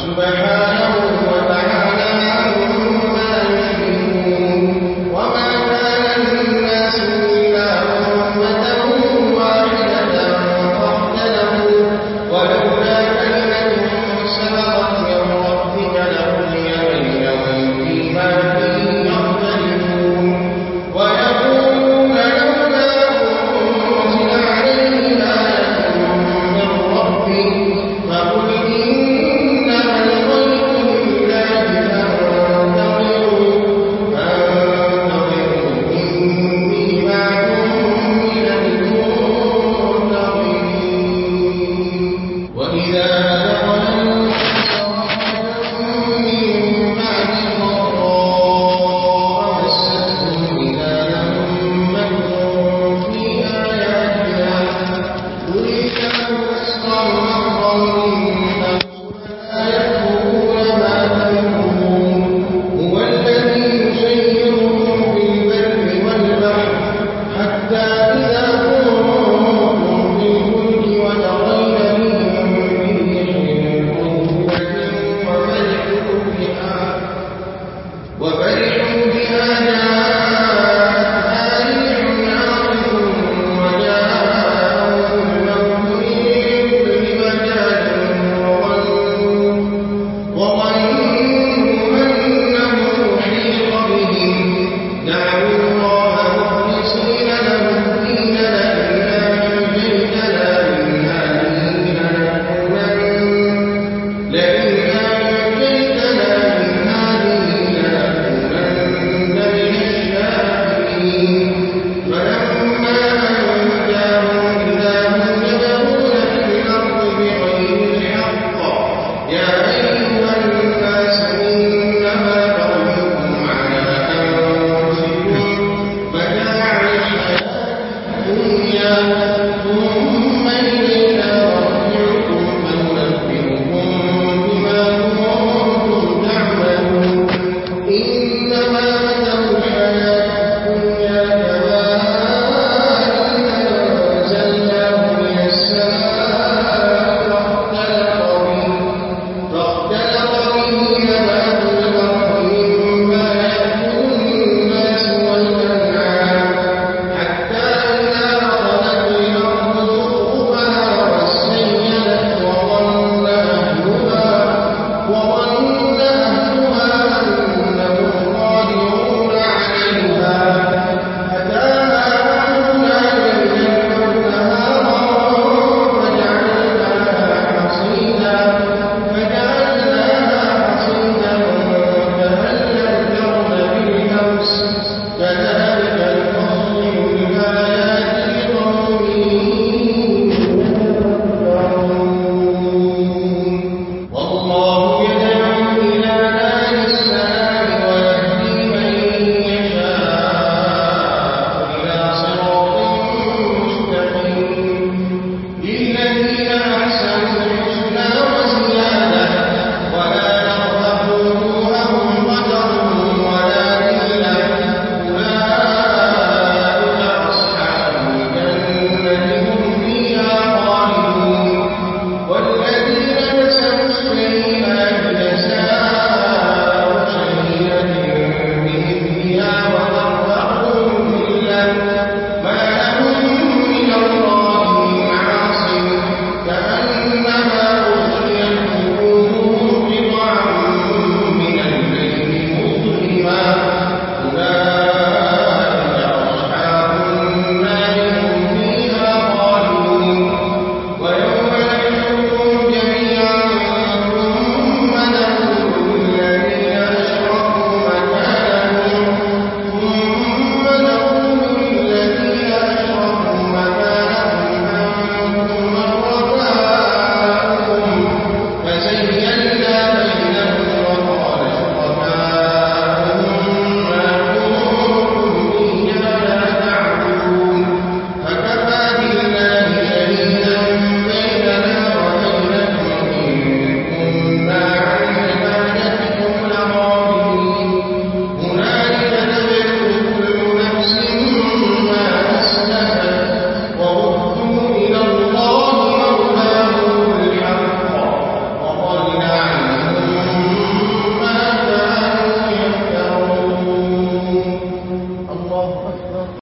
سبحانه